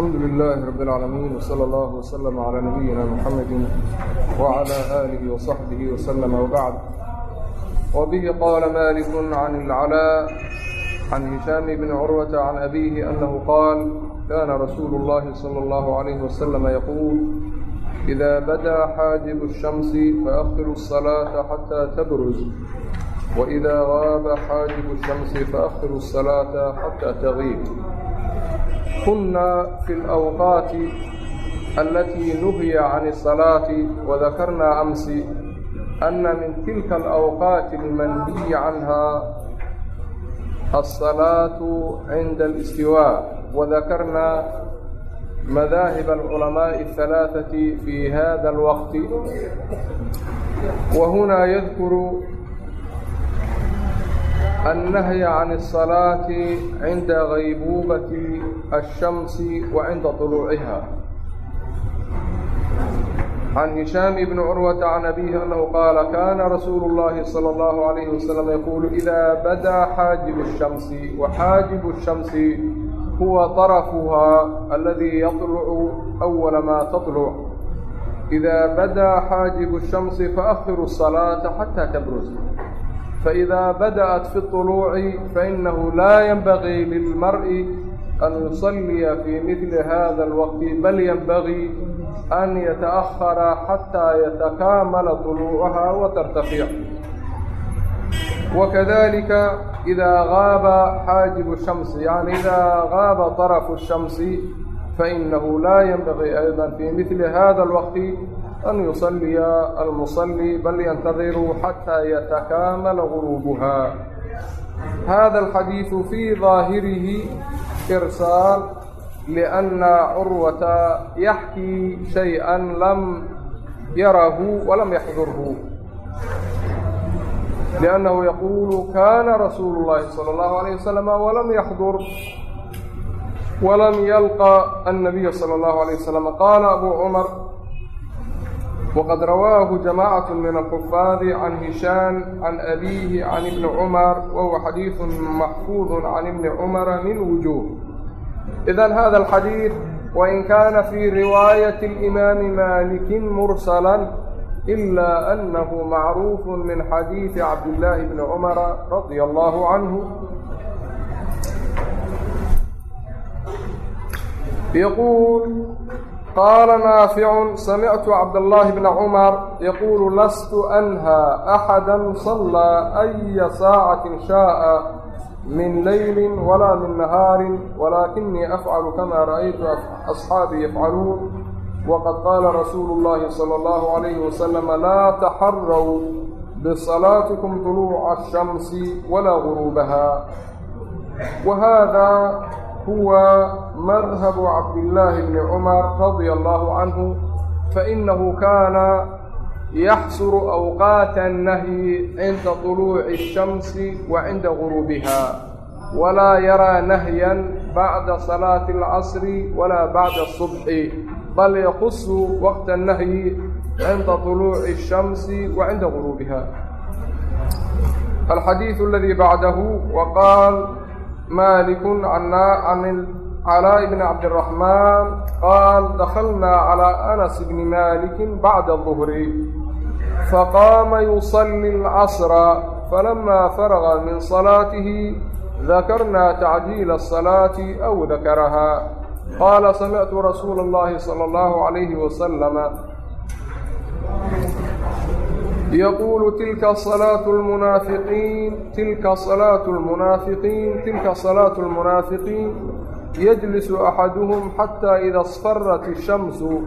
alxamdu lilaahi rabb اlcaalamiin wsala allahu wslm calaa nabiyina muxamedi wcala aalihi wasaxbihi wslama wbacd wabihi qaala maliku can ilcalaa can hishaami bni curwata can abiihi annahu qaal kaana rasuulu اllahi salى اllahu عalayhi waslama yaquul ida badaa xaajibu الshamsi faakhiru الsalaaةa xataa tabruz waida gaaba xaajibu الshamsi faakhiru الsalaaةa xataa tagiib كنا في الأوقاaت التي نهي عن الصلاaة وذكرنا أمس أن من تلka الأوقاaت المنهي عنها الصلاaة عند الاستواء وذكرنا مذاهب العلماء الثلاثة في هذا الوقت وهنا يذكر النهي عن الصلاة عند غيبوبة الشمس وعند طلوعها عن هشام بن عروة عن أبيه أنه قال كان رسول الله صلى الله عليه وسلم يقول إذا بدا حاجب الشمس وحاجب الشمس هو طرفها الذي يطلع أول ما تطلع إذا بدا حاجب الشمس فأخر الصلاة حتى تبرز فإذا بدأت في الطلوع فإنه لا ينبغي للمرء أن يصلي في مثل هذا الوقت بل ينبغي أن يتأخر حتى يتكامل طلوعها وترتفiع وكذلك إذا غاب xاaجب الشمس يعني إذا غاب طرف الشمس فإنه لا ينبغي أيضا في مثل هذا الوقت أن يصلي المصلي بل ينتظر حتى يتكامل غروبها هذا الحديث في ظاهره إرسال لأن عروة يحكي شيئا لم يره ولم يحضره لأنه يقول كان رسول الله صلى الله عليه وسلم ولم يحضر ولم يلقى النبي صلى الله عليه وسلم قال أبو عمر وقد رواه جماعة من الحفاظ عن هشام عن أبيه عن ابن عمر وهو حديث محفوظ عن ابن عمر من وجوه إذا هذا الحديث وإن كان في رواية الإمام مالك مرسلا إلا أنه معروف من حديث عبد الله بن عمر رضي الله عنه يقول قال نافع سمعت عبد الله بن عمر يقول لست أنهى أحدا صلى أي ساعة شاء من ليل ولا من نهار ولكني أفعل كما رأيت أصحابي يفعلون وقد قال رسول الله صلى الله عليه وسلم لا تحروا بصلاتكم طلوع الشمس ولا غروبها وهذا madhabu cabdillaahi bni cumar radia allaahu canhu fainahu kaana yaxsuru awqaata annahyi cinda طuluuci الshamsi wa cinda guruubiha walaa yaraa nahyan bacda salaati اlcasri walaa bacda الصubxi bal yaqusu waqta annahyi cinda طuluuci الshamsi wa cinda guruubiha alxadiiثu aladii bacdahu waqaal maalik can عن علاء بن عبد الرحمن قال دخلنا على أنس بن مالك بعد الظهر فقام يصلي العصر فلما فرغ من صلاته ذكرنا تعجيل الصلاة أو ذكرها قال سمعت رسول الله صلى الله عليه وسلم يقول تلك صلاة المنافقين تلك صلاة المنافقين تلك yajlisu axaduhum xataa ida asfarat ishamsu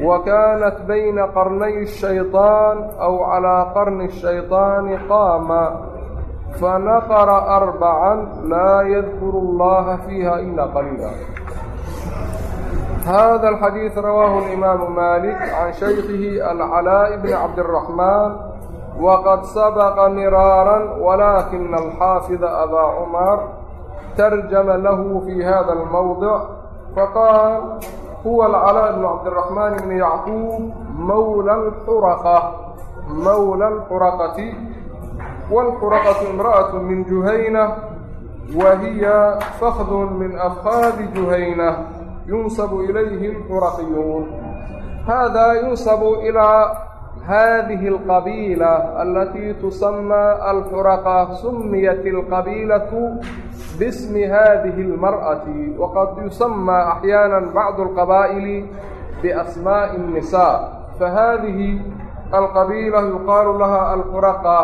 wa kaanat bayna qarnay ashayطaan aw calaa qarni shayطaani qaama fanaqra arbacan laa yadkuru اllaha fiiha ila qaliila hada alxadiid rawaahu alimaamu maalik can shaykihi alcalaaءi bni cabdiraxmaan waqad sabaqa miraaran walaakina alxaafida abaa cumar ترجم له في هذا الموضع فقال هو العلاء بن عبد الرحمن بن يعقوب مولى الحرقة مولى الحرقة والحرقة امرأة من جهينة وهي فخذ من أفخاذ جهينة ينسب إليه الحرقيون هذا ينسب إلى هذه القبيلة التي تسمى الحرقة سميت القبيلة bsmi hadihi اlmarأati waqad yusamaa axyaana bacdu اlqabaa'ili biasmaaءi النساء fahadihi alqabiila yuqaalu laha alxuraqa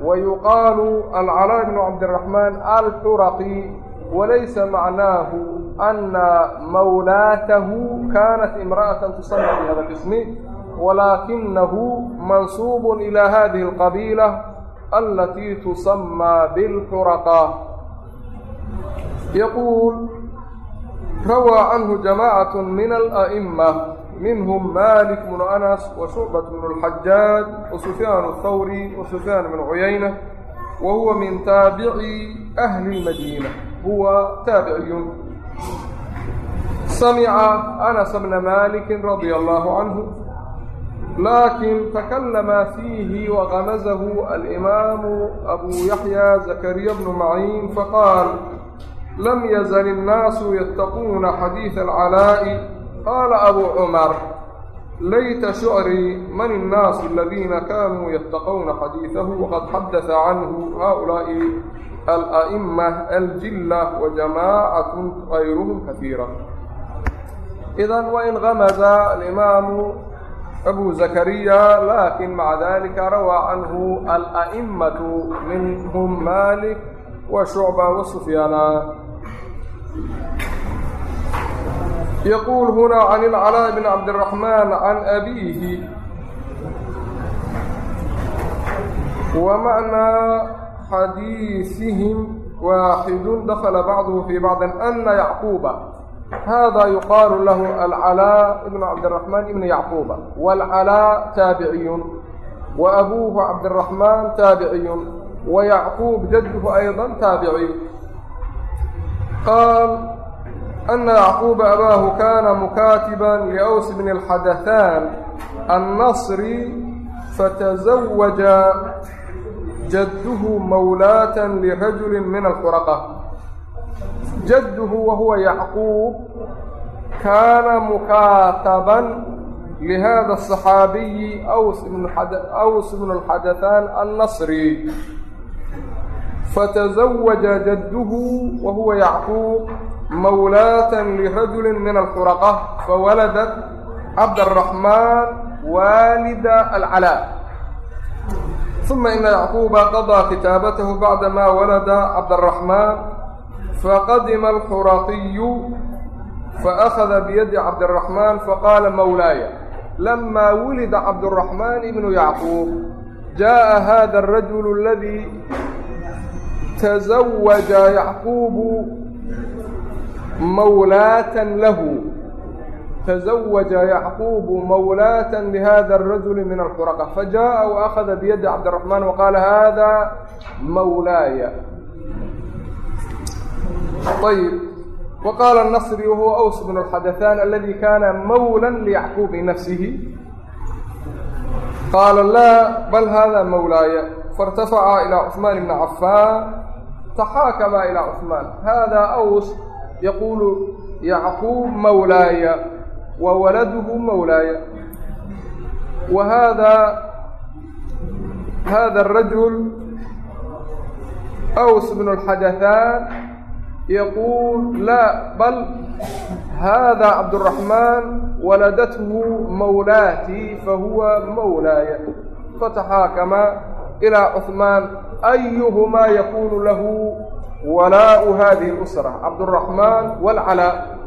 wayuqaalu alcalaa bn cabdiraxmaan alxuraqi walaysa macnaahu ana mawlaatahu kaanat imra'ata tusama bi hada اlismi walaakinahu mansuub ilى hadihi اlqabiila alatii tusamaa biاlxuraqa yaquul rawaa canhu jamacat min ala'ima minhm malik bnu anas wa shucbat bnu اlxajaaj wa sufyaan اthawri wa sufyaan bnu cuyayna wa huwa min taabici ahli اlmadiina huwa taabiciyun samica anasa bna maliki radia allahu canhu laakin takalama fiihi wagamazahu alimaamu abu yaxya zakariya bnu maciin faqaal معين فقال لم يزل الناس يتقون حديث العلاء قال أبو عمر ليت شعري من الناس الذين كانوا يتقون حديثه وقد حدث عنه هؤلاء الأئمة الجلة وجماعة غيرهم كثيرا إذا وإن غمز الإمام أبو زكريا لكن مع ذلك روى عنه الأئمة منهم مالك وشعبة وسفيان يقول هنا عن العلاء بن عبد الرحمن عن أبيه ومعنى حديثهم واحد دخل بعضه في بعض أن يعقوب هذا يقال له العلاء بن عبد الرحمن بن يعقوب والعلاء تابعي وأبوه عبد الرحمن تابعي ويعقوب جده أيضا تابعي قال أن يعقوب أباه كان مكاتبا لأوس بن الحدثان النصري فتزوج جده مولاة لرجل من الحرقة جده وهو يعقوب كان مكاتبا لهذا الصحابي أوس بن, أوس بن الحدثان النصري فتزوج جده وهو يعقوب مولاة لرجل من الحرقة فولدت عبد الرحمن والد العلاء ثم إن يعقوب قضى كتابته بعدما ولد عبد الرحمن فقدم الحرقي فأخذ بيد عبد الرحمن فقال مولاي لما ولد عبد الرحمن بن يعقوب جاء هذا الرجل الذي taزawaja yacquubu mawlaatan lahu taزawaja yacquubu mawlaatan lihada الrajuli min alxuraqa fajaءa waأkhada biyadi cabdالraxmaan waqaala hada mawlaaya ayb wqaala الnصri wahuwa أws bn الxadaثan aladi kana mawla lyacquub nafsihi qaala la bal hada mawlaaya مولاي فارتفع إلى عثمان بن عفان تحاكم إلى عثمان هذا أوس يقول يعقوب مولاي وولده مولاي وهذا هذا الرجل أوس بن الحدثان يقول لا بل هذا عبد الرحمن ولدته مولاتي فهو مولاي فتحاكم إلى عثمان أيهما يكون له ولاء هذه الأسرة عبد الرحمن والعلاء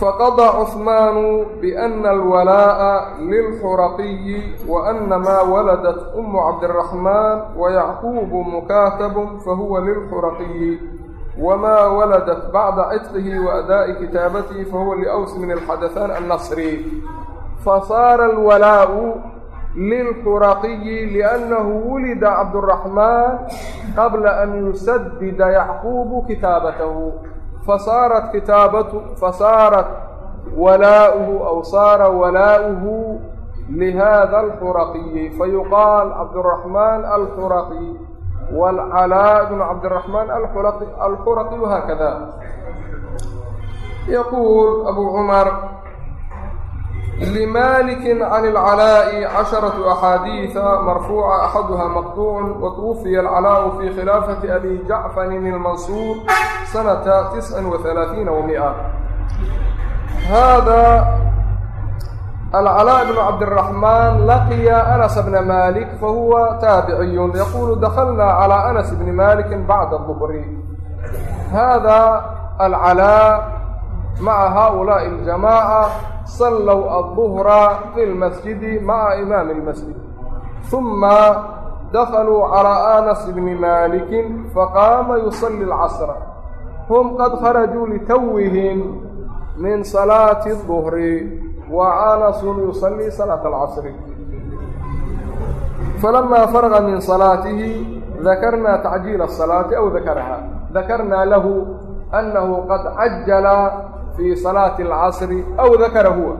فقضى عثمان بأن الولاء للحرقي وأن ما ولدت أم عبد الرحمن ويعقوب مكاتب فهو للحرقي وما ولدت بعد عتقه وأداء كتابته فهو لأوس من الحدثان lilquraqiyi liannahu wulida cabduraxmaan qabla an yusadida yacquubu kitaabatahu fasaarat kitaabatu fasaarat walaa'uhu aw saara walaa'uhu lihada alxuraqiyi fayuqaal cabduraxmaan alxuraqi waalcalaa bnu cabdiraxmaan alxuraqi alxuraqi wahakada yaquul abu cumar لمالك عن العلاء عشرة أحاديث مرفوعة أحدها مقطوع وتوفي العلاء في خلافة أبي جعفر المنصور سنة تسع وثلاثين ومئة هذا العلاء بن عبد الرحمن لقي أنس بن مالك فهو تابعي يقول دخلنا على أنس بن مالك بعد الظهر هذا العلاء مع هؤلاء الجماعة صلوا الظهر في المسجد مع إمام المسجد ثم دخلوا على أنس بن مالك فقام يصلي العصر هم قد خرجوا لتوهم من صلاة الظهر وأنس يصلي صلاة العصر فلما فرغ من صلاته ذكرنا تعجيل الصلاة أو ذكرها ذكرنا له أنه قد عجل في صلاة العصر أو ذكر هو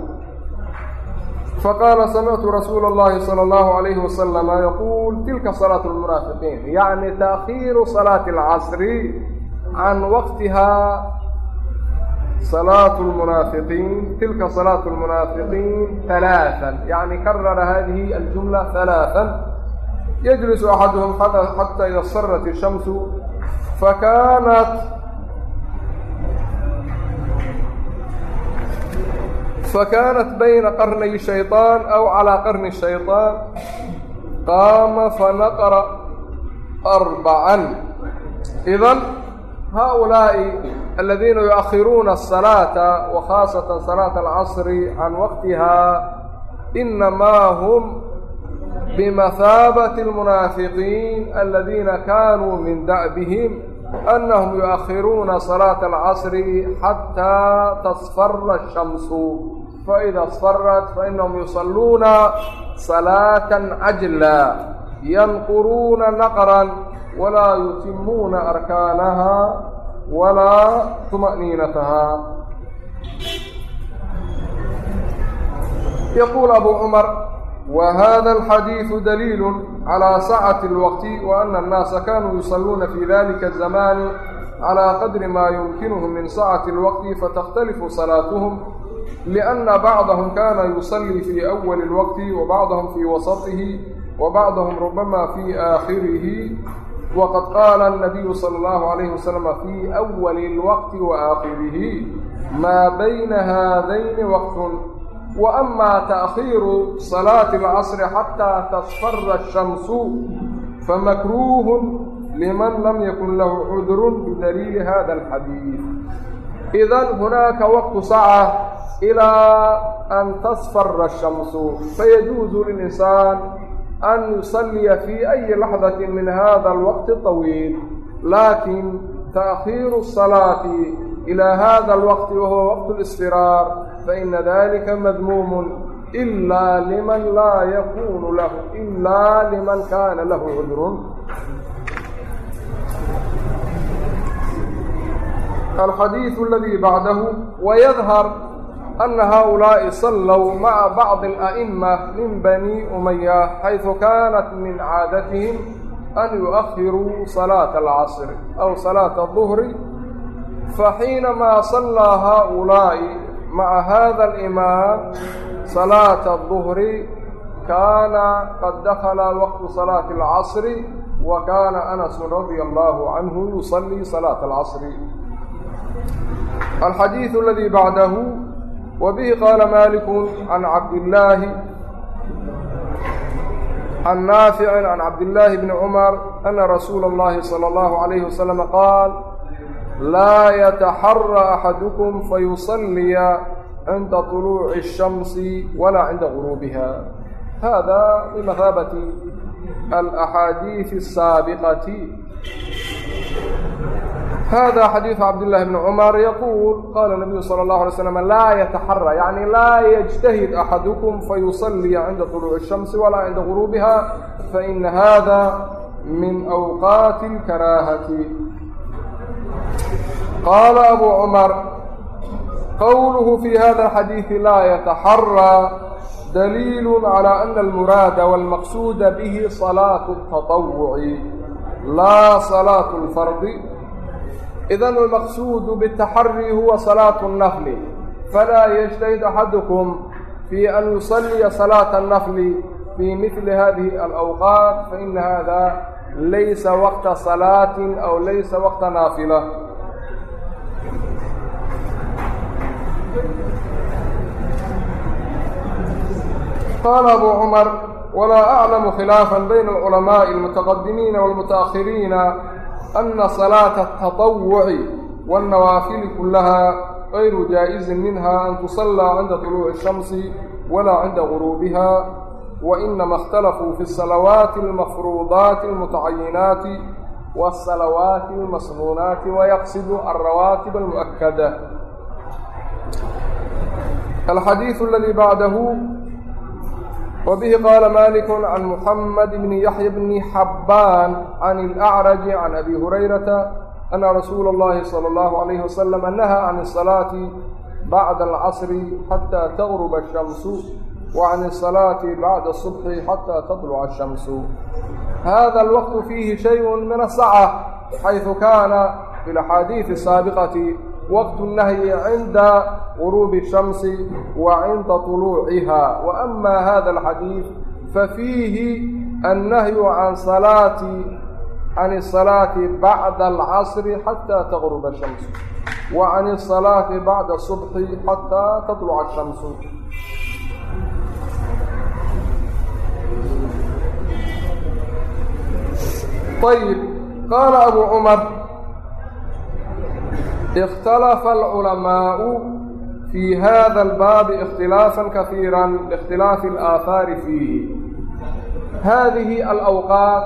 فقال سمعت رسول الله صلى الله عليه وسلم يقول تلك صلاة المنافقين يعني تأخير صلاة العصر عن وقتها صلاة المنافقين تلك صلاة المنافقين ثلاثا يعني كرر هذه الجملة ثلاثا يجلس أحدهم حتى إذا صرت الشمس fakaanat bayna qarnay shayطaan aw calaa qarni shayطaan qaama fanaqra arbacan idan haaulaa'i aladiina yuakhiruuna الsalaata wa khaasatan salaata alcasri can waqtihaa inamaa hum bimahaabati اlmunaafiqiin aladiina kaanuu min da'bihim أنهم يؤخرون صلاة العصر حتى تصفر الشمس فإذا اصفرت فإنهم يصلون صلاة عجلا ينقرون نقرا ولا يتمون أركانها ولا طمأنينتها يقول أبو عمر وhda الxadيiث dليil عlى sacة الوqt وأna الناasa kanuu يصaluuna fي ذlika الزmاn عlى qadri ma yumkinهm min sacة الوqt faتkتلifu صaلaaتهm لأna bعضhm kana يصلي fي أول الوqt وbعضhm fي وasطه وbعضhm رubama fي آakhirih وqad qaala النabiyu slى الlaه عalيه وsلم fي أول الوqti وآakhirih maa bayna haadayn وqt wa amaa taakhiiru salaati alcasri xataa tasfara ashamsu famakruuhun liman lam yakun lahu cudurun bidaliili hada alxadiid idan hunaaka waqtu saca ilaa an tasfara ashamsu fayajuuzu lilinsaan an yusalliya fii ayi laxdati min hada alwaqti طawiil laakin taakhiiru الsalaati ilaa hada alwaqti wahuwa waqt اlsfiraar ذلك مذموم إلا لمن لا يكون له إلا لمن كان له عذر الحديث الذي بعده ويظهر أن هؤلاء صلوا مع بعض الأئمة من بني أمية حيث كانت من عادتهم أن يؤخروا صلاة العصر أو صلاة الظهر فحينما صلى هؤلاء مع maca hada alimaam salaata aduhri kaana qad dakhala waqtu salaati alcasri wa kaana anasun radia allahu canhu yusalii salaata alcasri alxadiidu aladii bacdahu wa bihi qaala maaliku can cabdillaahi can naaficin can cabdillaahi bni cumar ana rasuula اllahi salى اllahu عalayhi wasalama qaal laa yataxara axadukum fayusaliya cinda طuluuci الshamsi walaa cinda guruubiha hada bimathaabati alaxaadiiثi الsaabiqati hada xadiiثu cabdالlahi bni cumar yaquul qala nabiyu salى الlahu alay slam laa yataxara yani laa yجtahid axadukum fayusaliya cinda طuluuci الshamsi walaa cinda guruubiha fain hada min awqaati اlkaraahati qaala abu cumar qowluhu fii hada alxadiidi laa yataxaraa daliilu calaa ana almuraada wاlmaqsuuda bihi salaatu اtaطawuci laa salaatu اlfardi idan almaqsuudu bالtaxari huwa salaatu اnnafli falaa yجtahid axadukum fi an yusalliya salaata اnnafli fi mili hadihi alawqaat faina hada laysa waqta salaatin aw laysa waqta naafila qaala abu cumar walaa aclamu khilaafan bayna alculamaa'i almutaqadimiina waalmuta'akhiriina ana salaata altatawuci waannawaafili kullaha gayru jaa'izin minha an tusallaa cinda tuluuci shamsi walaa cinda guruubiha wa inama اkhtalafuu fi الsalawaati almafruudaati almutacayinaati waasalawaati almasnuunaati wayaqsidu alrawaatib almu'akada الxadيiث اladي bعdh وbه qال mالك عن محمد بن يحyى بن xabاn عن الأعرج عن أbي هريرة أن رsuuل اللhi صلى الله عليه وسلم نهى عن الصلاة بعد الcصر حتى تغرب الشhمس وعن الصلاة بعد الصبح حتى تطلع الشhمس hذا الوقت فيه شhيء من السعة حayثu kاna في الأxاadيiث الsaaبقة waqtu nahyi cinda guruubi shamsi wa cinda طuluuciha wa ama hada alxadiid fafiihi annahyu can salaati can isalaati bacda alcasri xataa taqruba shamsu wa can isalaati bacda subxi xataa tatluca shamsu ayib qaala abu cumar ikhtalafa alculamaau fii hada albaabi ikhtilaafan kafiira liikhtilaafi alaahaari fiihi hadihi alawqaat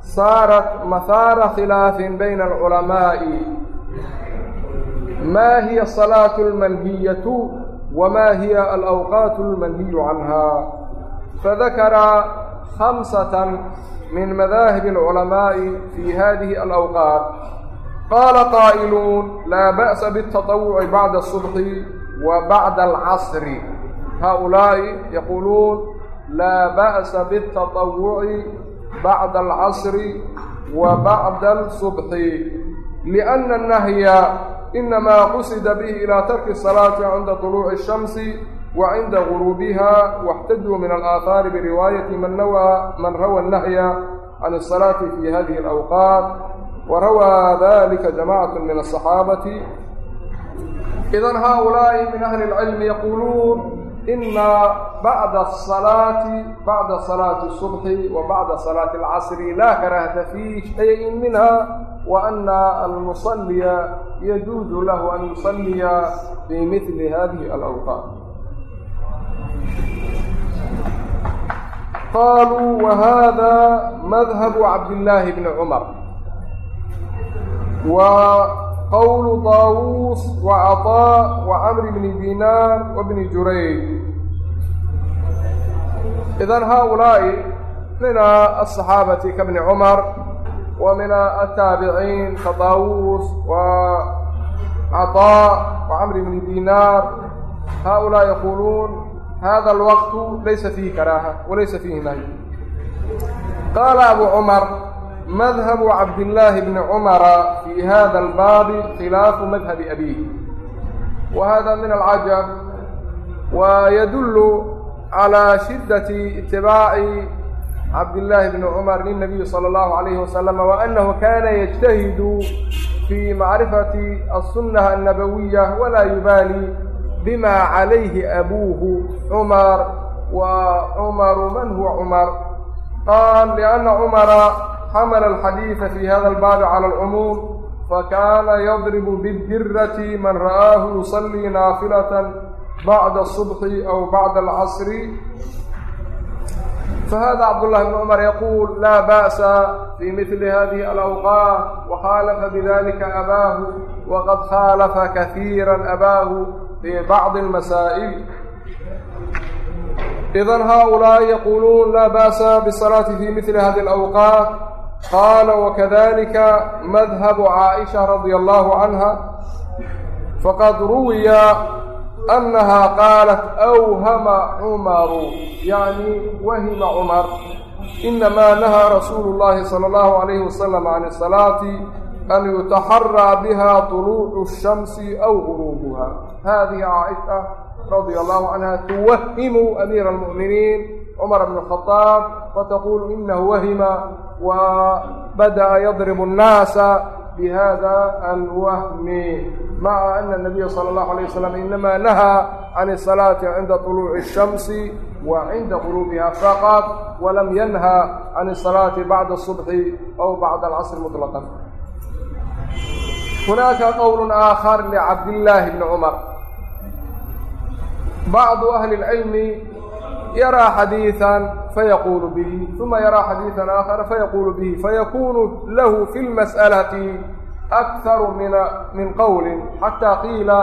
saarat mahaara khilaafin bayna alculamaa'i ma hiya asalaatu almanhiyatu wma hiya alawqaat almanhiyu canha fadakara hamsata min madaahib alculamaa'i fii hadihi alawqaat الأوقات قال قائلون لا بأس بالتطوع بعد الصبح وبعد العصر هؤلاء يقولون لا بأس بالتطوع بعد العصر وبعد الصبح لأن النهي إنما قصد به إلى ترك الصلاة عند طلوع الشمس وعند غروبها واحتجوا من الآثار برواية من, نوى من روى النهي عن الصلاة في هذه الأوقات وروى ذلك جماعة من الصحابة إذا هؤلاء من أهل العلم يقولون إن بعد الصلاة بعد صلاة الصبح وبعد صلاة العصر لا كراهة في شيء منها وأن المصلي يجوز له أن يصلي في مثل هذه الأوقات قالوا وهذا مذهب عبد الله بن عمر wa qowlu daawuus wa ataa wa amri bni dinaar wa bni jurayj idan haaulaa'i mina asaxaabati ka bni cumar wa mina ataabiciin ka daawuus wa caطاء وcmr بn dinaar haؤulaaء yaquluun hada اlwqt laysa fiihi karaaha walaysa fiihi nahy qaala abu cmar madhabu cabdillaahi bni cumara fii hada albaabi khilaafu madhabi abiih. Wa hada min alcajab wa yadullu calaa shiddati itibaaci cabdillaahi bni cumar lilnabiyi sala allahu alayhi wasalama wa annahu kana yajtahidu fii macrifati asunnaha annabawiya walaa yubaali bima calayhi abuuhu cumar wa cumaru man huwa cumar qaal lianna cumara xamala alxadiida fii hada albaabi cala alcumuum fakaana yadribu bidirati man ra'aahu yusallii naafilatan bacda asubxi aw bacda alcasri فhda cبdاللh بن cمر yقول lا bأس في مثل hذه الأوقات وخاaلف بذلika أbاه وqad khاaلفa kaثيirا أbاه في bعض المasائل إذا hؤuلاءi yقuلون lا bأس بالصلاة في مثل hذه الأوقات قال وكذلك مذهب عائشة رضي الله عنها فقد روي أنها قالت أوهم عمر يعني وهم عمر إنما نهى رسول الله صلى الله عليه وسلم عن الصلاة an yutaxaraa biha طuluucu الshamsi aw guruubuha hadihi caaisha radia allahu canha tuwahimu amiira اlmu'miniin cumar bn khaaab fataqulu inahu wahima wa bada'a yadrib اnnaasa bihada alwahmi maca ana nabiya sala allahu alayh wasalam inama nahaa can asalaati cinda طuluuci الshamsi wa cinda quruubiha faqat walam yanha can asalaati bacda الصubxi aw bacda alcasri muطlaqan hunaaka qowl aakhar licabdillaahi bni cumar bacdu ahli اlcilmi yaraa xadiiثa fayaquulu bihi uma yaraa xadiiثa aakhara fayaquulu bihi fayakunu lahu fi اlmas'alati akharu min qowli xataa qiila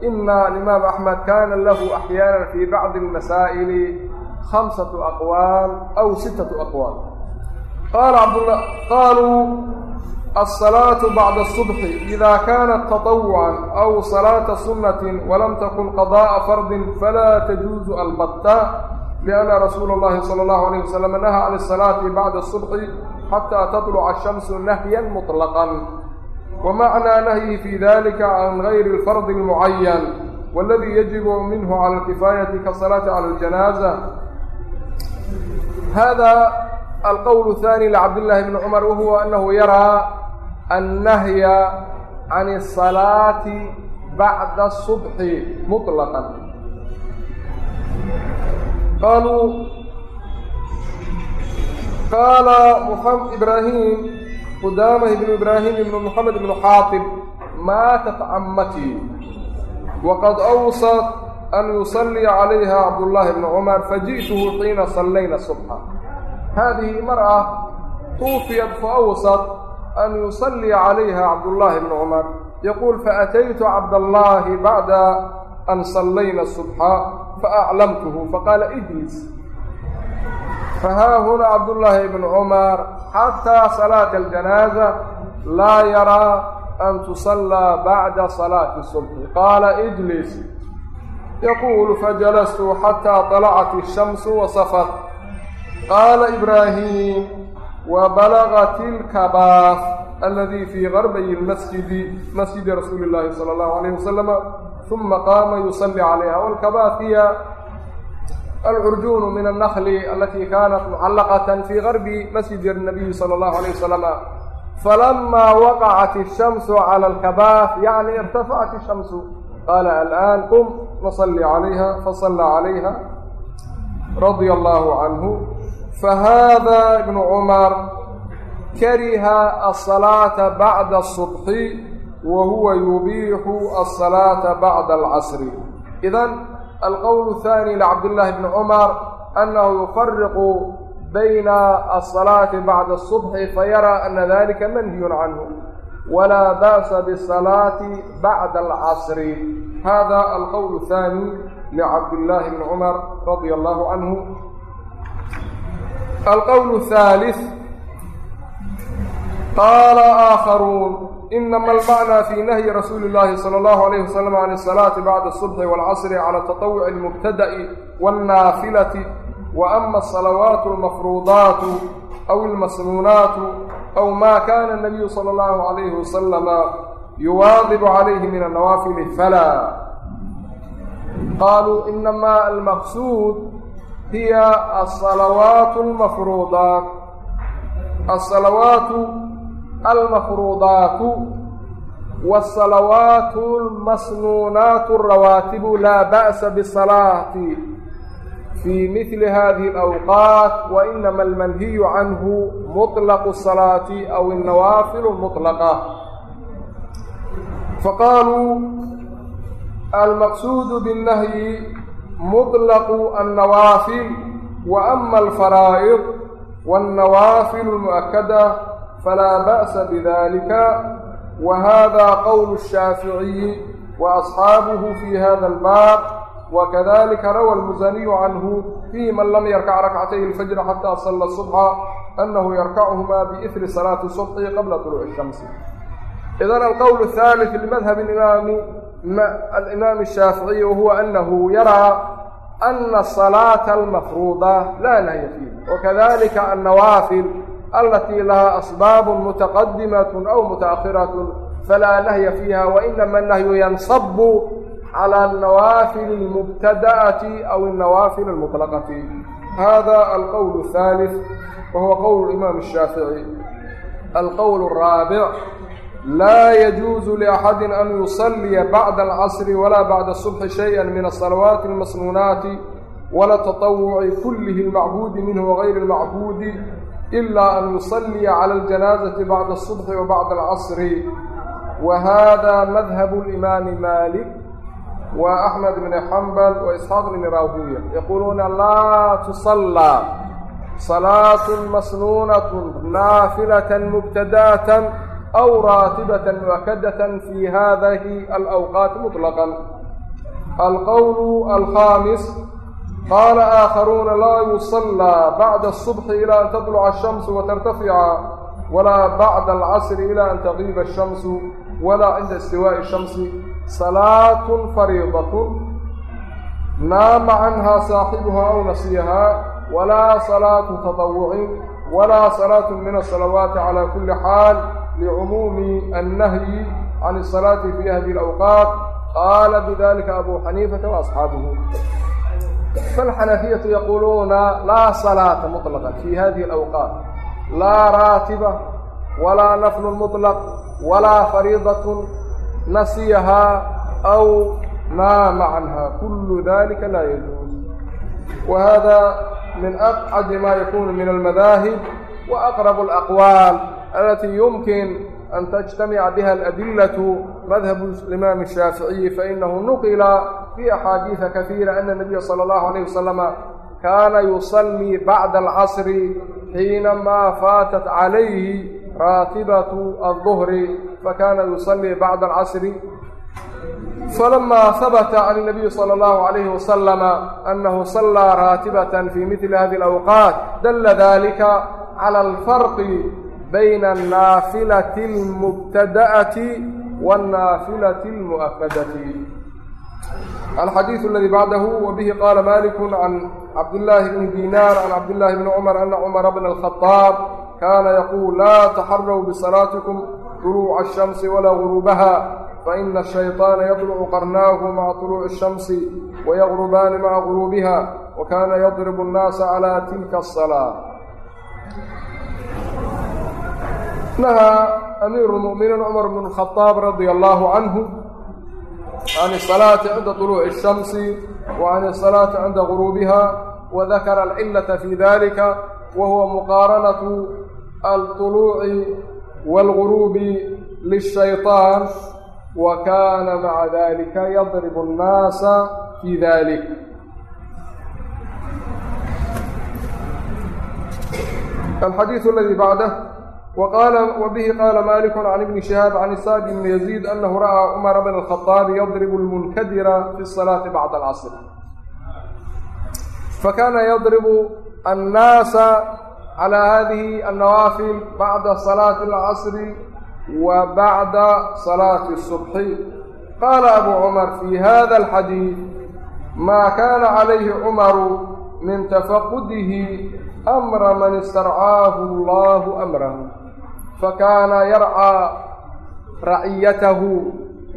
ina alimaam axmed kana lahu axyaana fi bacdi اlmasaa'ili hamsaة aqwaal aw sitaة aqwaal qaala cabd qaaluu الصلاة بعد الصبح إذا كانت تطوعا أو صلاة سنة ولم تكن قضاء فرض فلا تجوز البتة بأna rasuula الlahi slى الlaه عalيه waslم naha can الصalaaةi bacda الصubxi xatىa taطluca الشhamsu nahya mطlaqا وmacnaa nahyihi fii dalika can غayri اlfardi الmucayan wاladii yajibu minhu calى اlkifaayati kaasalaati calى اljanaaza hada alqowl الثanي lcabdالlahi bni cmar wahuwa anahu yaraa annahya can الصalaaةi bacda الصubxi mطlaqا qaaluu qaala ibrahim qudaamah ibnu ibraahim ibnu moxamed ibnu xaatib maatat cammatii waqad awsat an yusalliya calayha cabdullaahi bnu cumar faji'tuhu xiina sallayna subxa haadihi mar'a tuufiyat faawsat an yusalliya calayha cabdullaahi bnu cumar yaquul faataytu cabdallaahi bacda an sallayna subxa faaclamtuhu faqaala ijlis fahaa hunaa cabdullaahi ibnu cumar xataa salaata aljanaaza laa yaraa an tusallaa bacda salaati subxi qaala ijlis yaquulu fajalastu xataa طalacat ishamsu wasafat qaala ibraahim wabalagat ilkabaaf aladii fii garbayi masjidi masjidi rasuuli اllaahi salى اllahu alayh wasalama رسول الله صلى الله عليه وسلم ثم قام يصلي عليها والكباث هي العرجون من النخل التي كانت معلقة في غرب مسجد النبي صلى الله عليه وسلم فلما وقعت الشمس على الكباث يعني ارتفعت الشمس قال الآن قم وصلي عليها فصلى عليها رضي الله عنه فهذا ابن عمر كره الصلاة بعد الصبح وهو يبيح الصلاة بعد العصر إذن القول الثاني لعبد الله بن عمر أنه يفرق بين الصلاة بعد الصبح فيرى أن ذلك منهي عنه ولا بأس بالصلاة بعد العصر هذا القول الثاني لعبد الله بن عمر رضي الله عنه القول الثالث قال آخرون إنما المعنى في نهي رسول الله صلى الله عليه وسلم عن الصلاة بعد الصبح والعصر على التطوع المبتدأ والنافلة وأما الصلوات المفروضات أو المسنونات أو ما كان النبي صلى الله عليه وسلم يواظب عليه من النوافل فلا almafruudaatu wsalawaat lmasnuunaat rawaatibu laa ba'sa bsalaati fii mili hadihi اlawqaat wainama almanhiyu canhu muطlaqu الsalaati aw الnawaafilu muطlaqa faqaaluu almaqsuudu biالnahyi muطlaqu الnawaafil wa ama alfaraa'id wالnawaafilu اlmuؤakada falaa ba'sa bidalika wa hada qowlu الshaaficiyi waasxaabuhu fi hada albaab wakadalika rawa almusaniyu canhu fii man lam yarkac rakcatay اlfajri xataa sala subxa anahu yarkachumaa biiri salaati subxi qabla طuluuci الshamsi idan alqowl الthalith limadhab alimaami الshaaficiyi wahuwa anahu yaraa ana salaata almafruuda laa nahya fiih wakadalika annawaafil alatii lahaa asbaab mutaqadimat aw mutaahirat falaa nahya fiiha wainama nahyu yansabu calى alnawaafil اlmubtada'ati aw alnawaafil almuطlaqati hada alqowl الثaaliث wa huwa qowl imaam الshaafiعي alqowl الraabic laa yajuuzu liaxadi an yusalliya bacda alcasri walaa bacda الصubxi shayئa min aلsalawaati اlmasnuunaati wala taطawuci kulihi اlmacbuudi minhu wagayri اlmacbuudi كله المعبود منه وغير المعبود إلا أن يصلي على الجنازة بعد الصبح وبعد العصر وهذا مذهب الإمام مالك وأحمد بن حنبل وإسحاق بن راهوية يقولون لا تصلى صلاة مسنونة نافلة مبتداة أو راتبة مؤكدة في هذه الأوقات مطلقا القول الخامس qaala aakharuuna laa yusallaa bacda asubxi ilaa an tadluca ashamsu watartafica walaa bacda alcasri ilaa an taqiiba ashamsu walaa cinda istiwaa'i shamsi salaatun fariidatun naama canhaa saaxibuhaa aw nasiyahaa walaa salaatu tatawucin walaa salaatu min asalawaati calaa kulli xaal licumuumi annahyi can asalaati fii ahdi alawqaat qaala bidalika abu xaniifata waasxaabuhu فالحنفية يقولون لا صلاة مطلقا في هذه الأوقات لا راتبة ولا نفل مطلق ولا فريضة نسيها أو نام عنها كل ذلك لا يجوز وهذا من أبعد ما يكون من المذاهب وأقرب الأقوال التي يمكن أن تجتمع بها الأدلة مذهب الإمام الشافعي فإنه نقل في أحاديث كثيرة أن النبي صلى الله عليه وسلم كان يصلي بعد العصر حينما فاتت عليه راتبة الظهر فكان يصلي بعد العصر فلما ثبت عن النبي صلى الله عليه وسلم أنه صلى راتبة في مثل هذه الأوقات دل ذلك على الفرق بين النافلة المبتدأة والنافلة المؤكدة الحديث الذي بعده وبه قال مالك عن عبد الله بن دينار عن عبد الله بن عمر أن عمر بن الخطاب كان يقول لا تحروا بصلاتكم طلوع الشمس ولا غروبها فإن الشيطان يطلع قرناه مع طلوع الشمس ويغربان مع غروبها وكان يضرب الناس على nahaa amiiru lmu'miniin cumar bnu khaaab radia allaahu canhu can asalaati cinda طuluuci الshamsi wa can asalaati cinda guruubiha wadakara alcilata fi dalika wa huwa muqaaranatu alطuluuci wاlguruubi lishayطaan wa kaana maca dalika yadribu اnnaasa fi dalik alxadiiu aladii bacdah وبه قال مالك عن ابن شهاب عن سعد بن يزيد أنه رأى عمر بن الخطاب يضرب المنكدر في الصلاة بعد العصر فكان يضرب الناس على هذه النوافل بعد صلاة العصر وبعد صلاة الصبح قال أبو عمر في هذا الحديث ما كان عليه عمر من تفقده أمر من استرعاه الله أمره فكان يرعى رعيته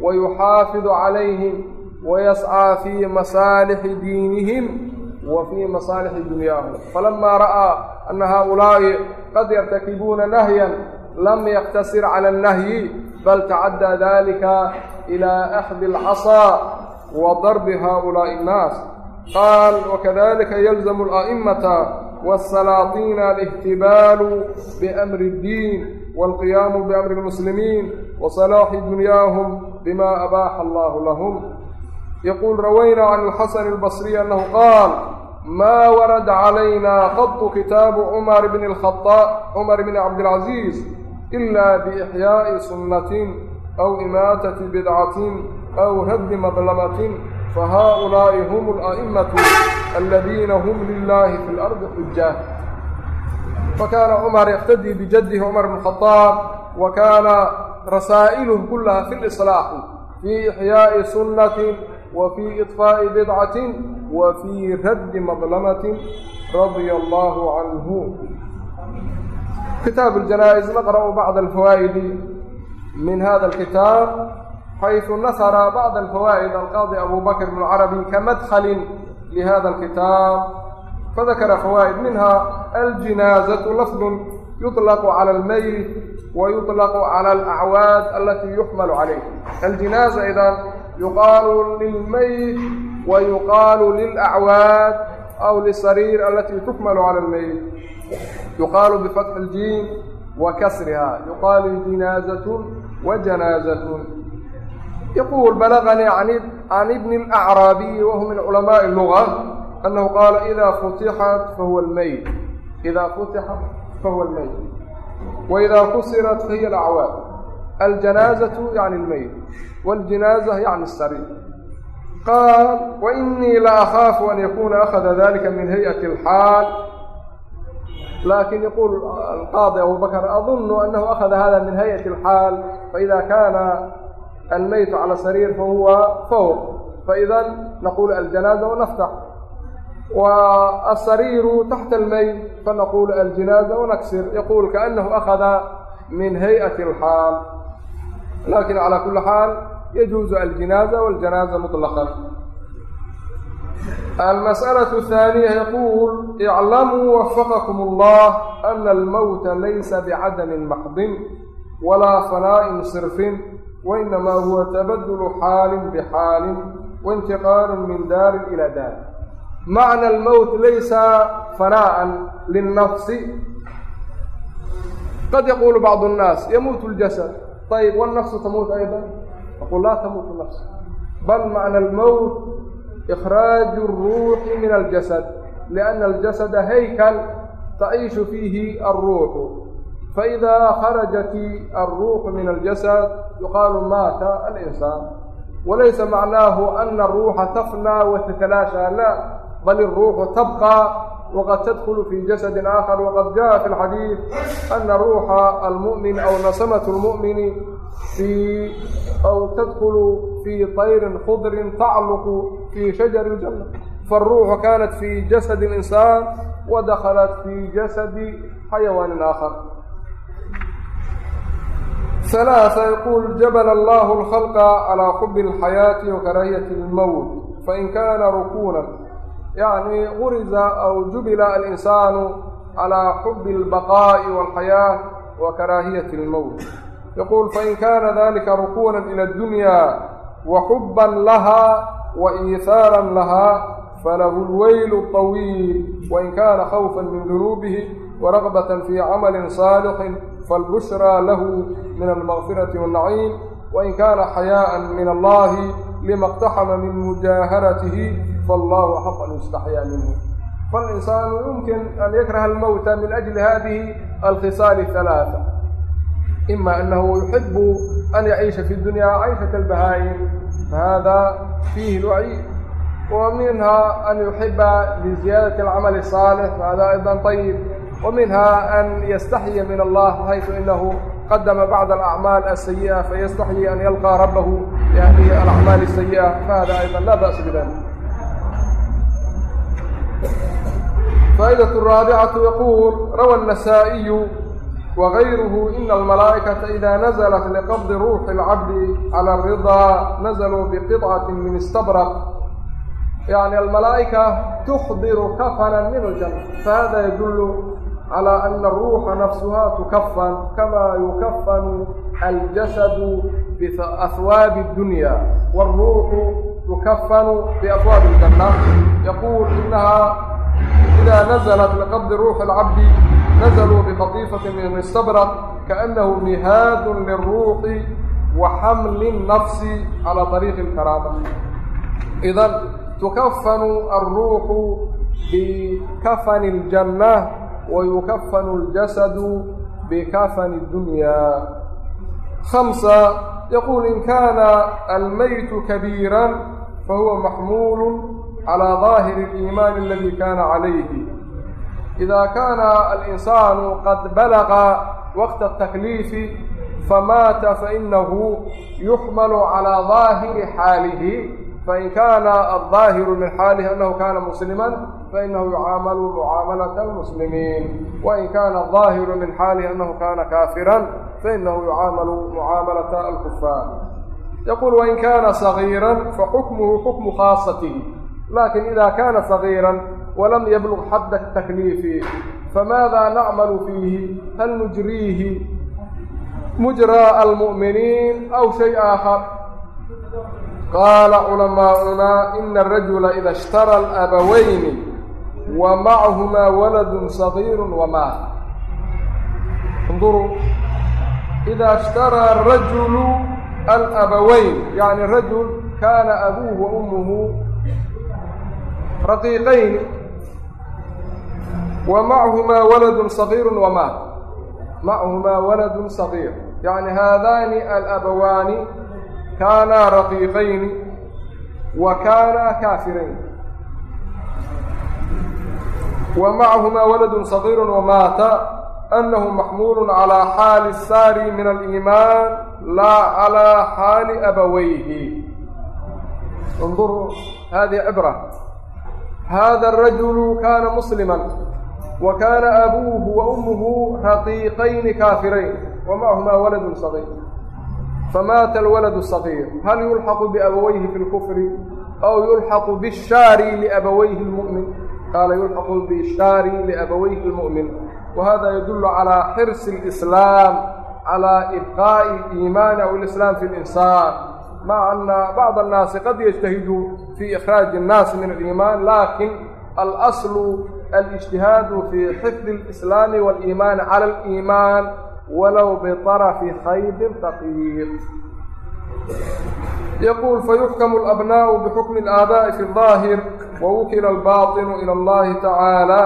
ويحافظ عليهم ويسعى في مصالح دينهم وفي مصالح دنياهم فلما رأى أن هؤلاء قد يرتكبون نهيا لم يقتصر على النهي بل تعدى ذلك إلى أخذ العصا وضرب هؤلاء الناس قال وكذلك يلزم الأئمة والسلاطين الاهتبال بأمر الدين والقيام بأمر المسلمين وصلاح دنياهم بما أباح الله لهم يقول روينا عن الحسن البصري أنه قال ما ورد علينا قط كتاب عمر بن الخطاب عمر بن عبد العزيز إلا بإحياء سنة أو إماتة بدعة أو هد مظلمة فهؤلاء هم الأئمة الذين هم لله في الأرض حجاه فكان عمر يقتدي بجده عمر بن الخطاب وكان رسائله كلها في الإصلاح في إحياء سنة وفي إطفاء بدعة وفي رد مظلمة رضي الله عنه كتاب الجنائز نقرأ بعض الفوائد من هذا الكتاب xaysu nasra bacd alfawaa'id alqaadi abu bakr bn carabi kamadhalin lihada alkitaab fadakara fawaa'id minha aljinaazatu lafdun yuطlaqu cala almayit wayuطlaqu cala alacwaad alatii yuxmalu calayh aljinaaza idan yuqaalu lilmayit wayuqaalu lilacwaad aw lisariir alatii tukmalu cala almayit yuqaalu bifatxi اljiin wa kasriha yuqaalu jinaazatun wa janaazatun yquل balغnii can ibni الأcraabiyi wahu min culamaaءi الluga anahu qaala ida futixat fahuwa lmeyt idaa futixat fahuwa lmeyt waidaa kusirat fahiya alacwaab aljanaazaةu yacni اlmeyt wاljinaaza yacni الsariir qaal wainii laahaafu an yakuna akhada dalika min hayئati اlxaal laakiin yquul alqaadi abubakr adun anahu akhada hada min hayئati اlxaal faida kaana almaytu cala sariir fahuwa fawq faidan naqulu aljanaaza wanaftax wa asariiru taxta almayt fanaqulu aljinaaza wanaksir yaquul kaanahu akhada min hay'ati alxaal laakiin cala kuli xaal yajuuzu aljinaaza waljanaaza muطlaqan almasأlaة الثaaniya yaquul iclamuu wafaqakum اllah ana almowta laysa bicadami maxdin walaa fanaain sirfin هو تبدل حال بحال وانتقال من دار إلى دار معنى الموت ليس فناء للنفس قد يقول بعض الناس يموت الجسد طيب والنفس تموت أيضا أقول لا تموت النفس بل معنى الموت إخراج الروح من الجسد لأن الجسد هيكل تعيش فيه الروح فإذا faidaa kharajati alruuxu min aljasad yuqaalu maata alinsaan walaysa macnaahu ana aruuxa tafnaa watatalaashaa la bal iruuxu tabqa wqad tdkl fi jasad aakhar wqad jaءa fi اlxadiid ana ruuxa almumin aw nasamat اlmumini aw tadkl fii طayrin khudri tacluqu fii shajar اljanna faاruuxu kanat fi jasad اlinsaan wadaklat fi jasadi xayawaanin aakhar ثلاثة يقول جبل الله الخلق على حب الحياة وكراهية الموت فإن كان ركونا يعني غرز أو جبل الإنسان على حب البقاء والحياة وكراهية الموت يقول فإن كان ذلك ركونا إلى الدنيا وحبا لها وإيثارا لها فله الويل الطويل وإن كان خوفا من ذنوبه ورغبة في عمل صالح فالبشرى له من المغفرة والنعيم وإن كان حياء من الله لما اقتحم من مجاهرته فالله حق أن يستحيا منه فالإنسان يمكن أن يكره الموت من أجل هذه الخصال الثلاثة إما أنه يحب أن يعيش في الدنيا عيشة البهائم فهذا فيه الوعيد ومنها أن يحب لزيادة العمل الصالح فهذا أيضا طيب ومنها أن يستحيي من الله حيث إنه قدم بعض الأعمال السيئة فيستحيي أن يلقى ربه بهذه الأعمال السيئة فهذا أيضا لا بأس بذلك الفائدة الرابعة يقول روى النسائي وغيره إن الملائكة إذا نزلت لقبض روح العبد على الرضا نزلوا بقطعة من استبرق يعني الملائكة تحضر كفنا من الجنة فهذا يدل calىa ana aruuxa nafsuhaa tukafan kamaa yukafanu aljasadu biaswaabi اdunya wاlruuxu tukafanu biaswaabi اljanna yaquul inahaa ida naزlat biqabdi ruuxi اlcabdi nazluu bikatiifati min istabra kaأnahu mihaadu liلruuxi waxamli الnafsi calى طariiqi اlkaraama idan tukafanu aلruuxu bikafani اljannة ويكفن الجسد بكفن الدنيا خمسة يقول إن كان الميت كبيرا فهو محمول على ظاهر الإيمان الذي كان عليه إذا كان الإنسان قد بلغ وقت التكليف فمات فإنه يحمل على ظاهر حاله فإن كان الظاهر من حاله أنه كان مسلما fainahu yucaamalu mucaamalata almuslimiin wain kaana aldaahiru min xaalihi annahu kana kaafiran fainahu yucaamalu mucaamalata alkufaar yaquul wain kaana sagiiran faxukmuhu xukmu khaasatihi laakiin ida kana sagiiran walam yablug xadda takliifi famaada nacmalu fiihi hal nujriihi mujraa almu'miniin aw shay aakhar qaala culamaa'unaa ina arajula ida ishtara alabawayni wa macahumaa waladun sagiiru wamaat induruu ida ishtaraa arajulu alabawayn yani rajul kana abuuhu wa ummuhu raqiiqayn wa macahumaa waladun sagiiru wamaat macahumaa waladun sagiir yani haadaani alabawaani kaanaa raqiiqayni wa kaanaa kaafirayn wa macahumaa waladun sagiirun wamaata annahu maxmuulun calaa xaali saari min aliimaan laa calaa xaali abawayhi اndur hadihi cibra hada arajulu kana muslima wa kana abuuhu wa ummuhu raqiiqayni kaafirayn wa macahumaa waladun sagiir famaata alwaladu sagiir hal yulxaqu biabawayhi fi اlkufri aw yulxaqu bishaari liabawayhi اlmu'min قال يلحق بالشاري لأبويه المؤمن وهذا يدل على حرص الإسلام على إبقاء الإيمان أو الإسلام في الإنسان مع أن بعض الناس قد يجتهد في إخراج الناس من الإيمان لكن الأصل الاجتهاد في حفظ الإسلام والإيمان على الإيمان ولو بطرف خيب ثقيل يقول فيحكم الأبناء بحكم الآباء في الظاهر wwukila albaaطinu ilى اllahi tacaala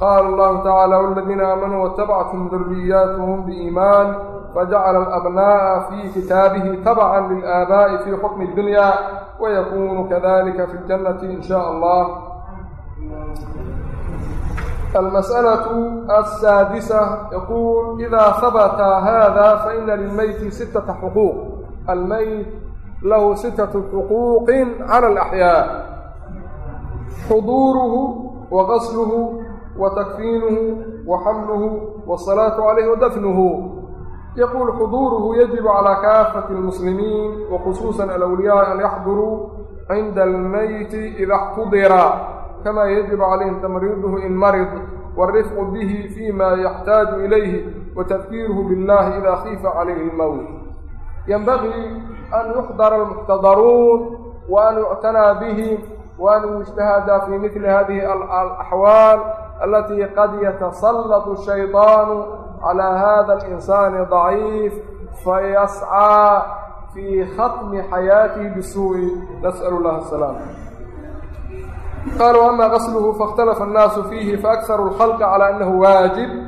qaala allahu tacaala waladiina aamanuu watabcathum duriyaatuhum biiimaan fajacala alabna'a fii kitaabihi tabcan lilaaba'i fii xukmi اdunya wayakunu kadalika fi ljannati in sha allah المسألة السادسة يقول إذا ثبت هذا فإن للميت ستة حقوق. الميت له ستة حقوق على الأحياء xuduuruhu wa qasluhu wa takfiinuhu wa xamluhu waasalaatu calayhi wa dafnuhu yaquul xuduuruhu yajibu calaa kaafati almuslimiin wa khusuusan alawliyaa an yaxduruu cinda almeyti ida xtudira kama yajibu calayhim tamriiduhu in marid wاrifqu bihi fima yaxtaaju ilayhi watadkiiruhu biاllahi ida khiifa calayhi اlmowt yanbagii an yuxdara almuxtadaruun wa an yuctanaa bihim وأن يجتهد في مثل هذه الأحوال التي قد يتسلط الشيطان على هذا الإنسان ضعيف فيسعى في ختم حياته بالسوء نسأل الله السلام قالوا أما غسله فاختلف الناس فيه فأكثر الخلق على أنه واجب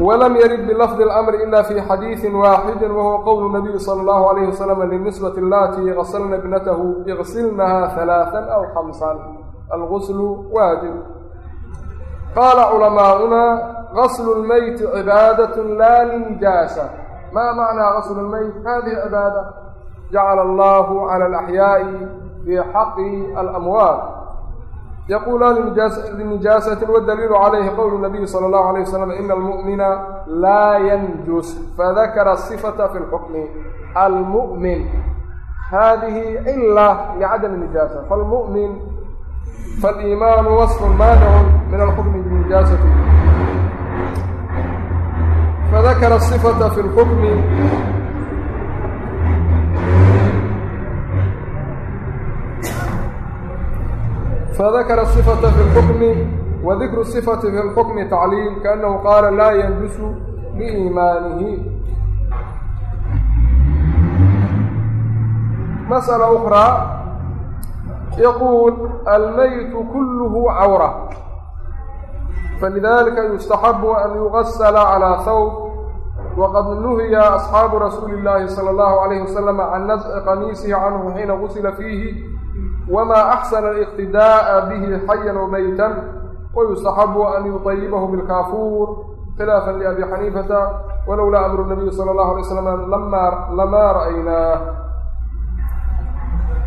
ولم يرد بلفظ الأمر إلا في حديث واحد وهو قول النبي صلى الله عليه وسلم للنسبة اللاتي غسلن ابنته اغسلنها ثلاثا أو خمسا الغسل واجب قال علماؤنا غسل الميت عبادة لا لنجاسة ما معنى غسل الميت هذه عبادة جعل الله على الأحياء في حق الأموات يقولان لنجاسة والدليل عليه قول النبي صلى الله عليه وسلم إن المؤمن لا ينجس فذكر الصفة في الحكم المؤمن هذه إلا لعدم النجاسة فالمؤمن فالإيمان وصف مانع من الحكم بالنجاسة فذكر الصفة في fadakara asifata fi lxukmi wa dikru sifati fi lxukmi tacliil kaannahu qaala laa yanjusu biiimaanihi masألة أخرى يقول الميت كله عورة فلذلك يستحب أن يغسل على ثوب وقد نهي أصحاب رسول الله صلى الله عليه وسلم عن نزع قميصه عنه حين غسل فيه وما أحسن الاقتداء به حيا وميتا ويستحب أن يطيبه بالكافور خلافا لأبي حنيفة ولولا أمر النبي صلى الله عليه وسلم لما, لما رأيناه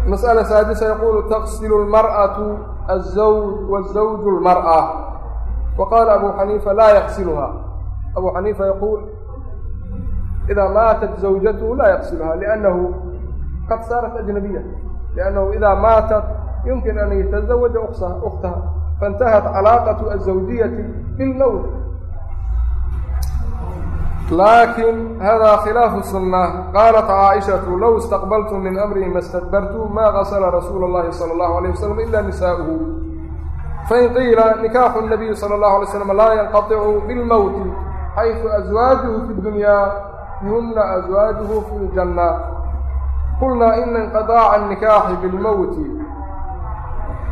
masألة saadisa yaqulu taqsil اlmarأaة الزawj wالزawj اlmarأة وqala abu xaniifa laa yaqsilha abu xaniifa yaquul إida maatat zawjathu laa yaqsilha لأnnahu qad saarat أجnabiya لأnnahu إida maatat yumkin an yataزawaja أkhtaha faاntahat calaaqaة الزawjiyati bilmowt lakin hada khilaafu sunة qaalat caaئiشhaةu low اstaqbaltu min amrihi ma اstadbartu ma gasla rasuula اllahi salى اllahu عalيه waslm ila nisaؤuhu fain qiila nikaaxu الnabiyi salى اllahu alay slam laa yanqaطicu bilmowti xayثu aswaajuhu fi اdunyaa huna aswaajuhu fi اljanة qulnaa ina inqaaca anikaaxi bilmowti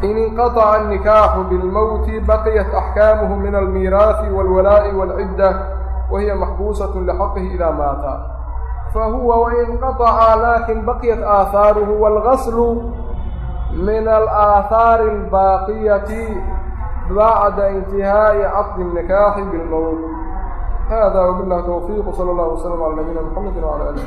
in inqaaca annikaaxu bilmowti baqiyat axkaamuhu min almiiraasi waalwalaa'i waalcidda wa hiya maxbuusatu lixaqihi idaa maata fahuwa wainqaaca laakin baqiyat aahaaruhu waalgaslu min alaahaari albaaqiyati bacda intihaa'i caqdi nnikaaxi bilmowt hada wabilah towfiiqu sala allahu wasalam cala nabiyina mxamedi wcala alih